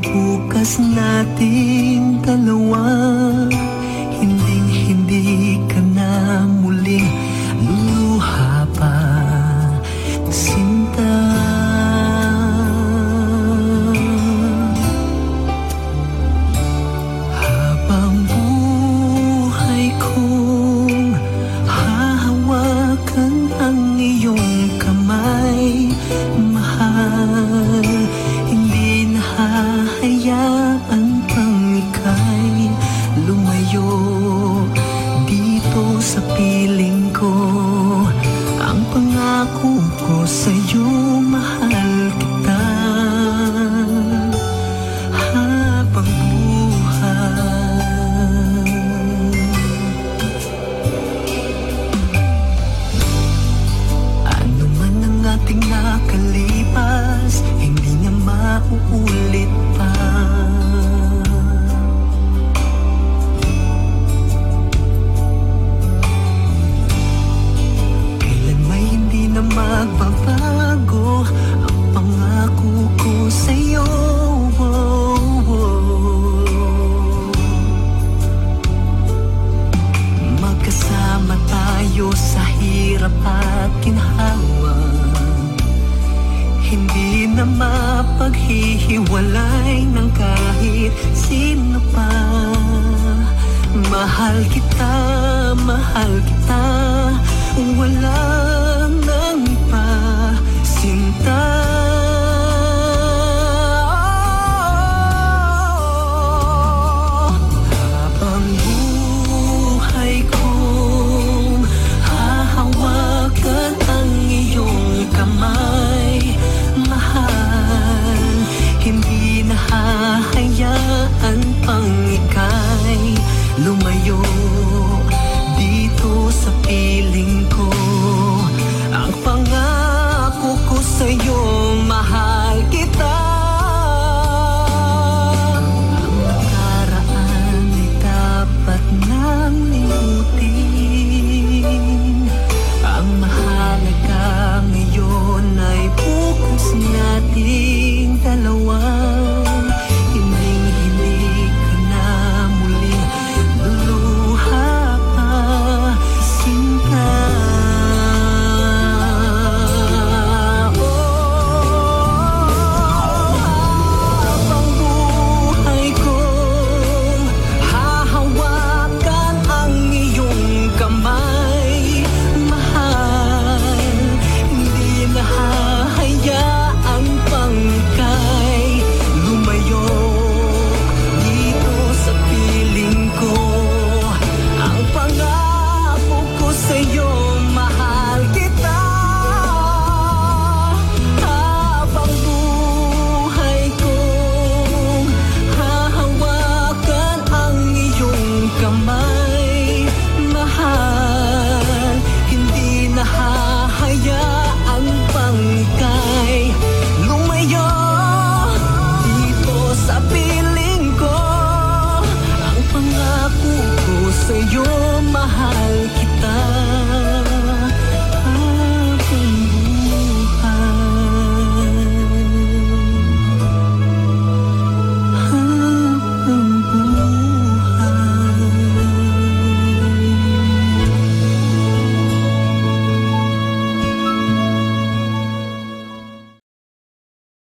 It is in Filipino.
bukas nating dalawa Sa 邻国 Kasama tayo sa hirap at ginhawa Hindi na mapaghihiwalay ng kaya